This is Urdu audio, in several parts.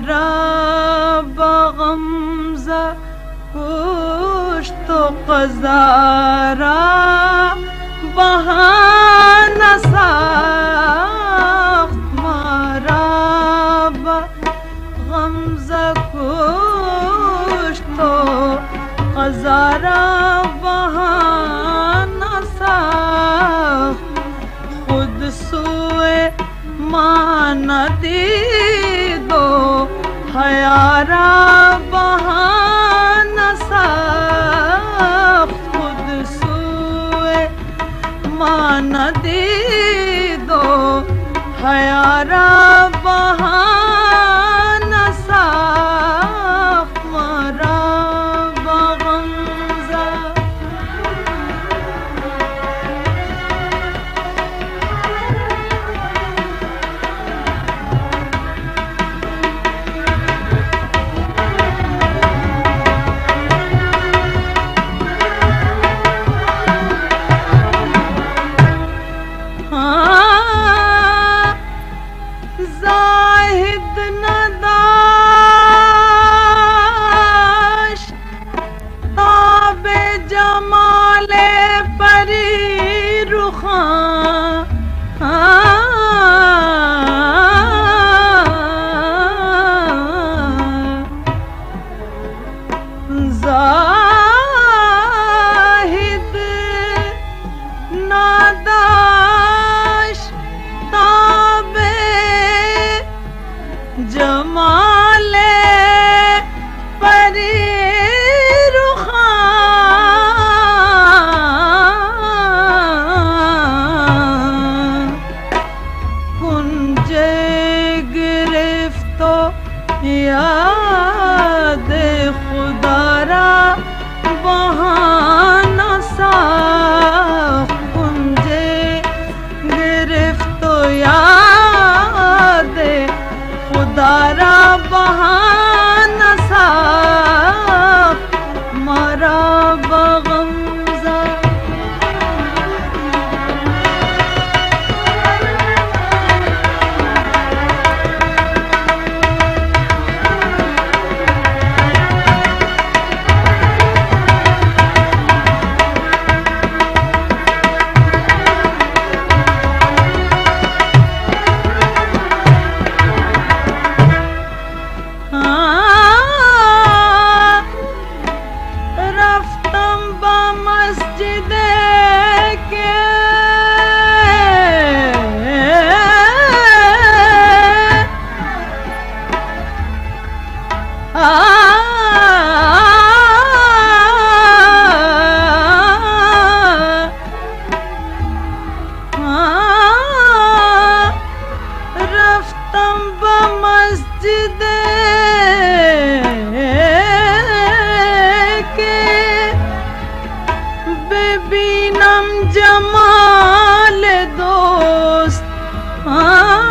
مارا بغمزہ کش تو قزارا بہانہ ساخت مارا بغمزہ کش تو قزارا بہانہ ساخت، خود سوئے مان دی نہ دے دو حیارا بہا ہاں۔ کنج گرفت و یاد خدا را بہانہ ساخت کنج گرفت و یاد خدا را بہانہ ساخت مرا بغمزہ آه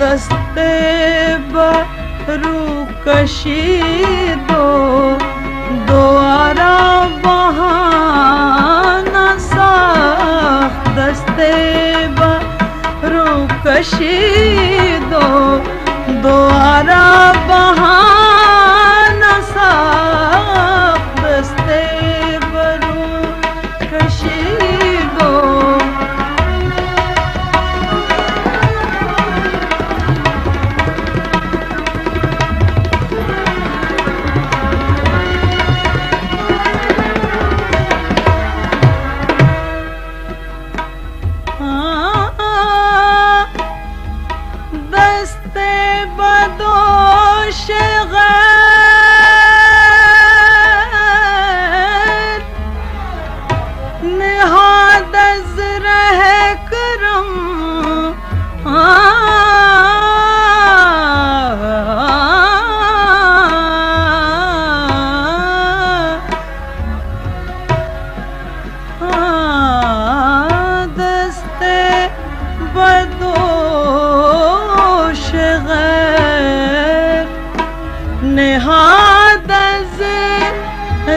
دست برو دوارا بهانه ساخت۔ دست برو دوارا بهانه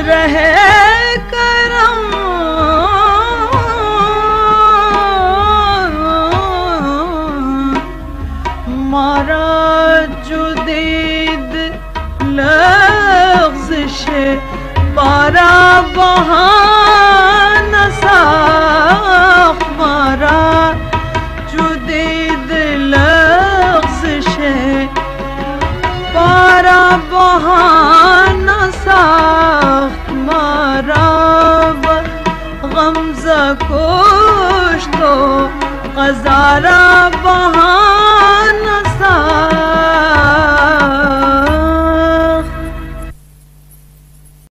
رہے کرم۔ مارا جدید لفظ شے پارا بہاں خوش تو قزارہ بہاں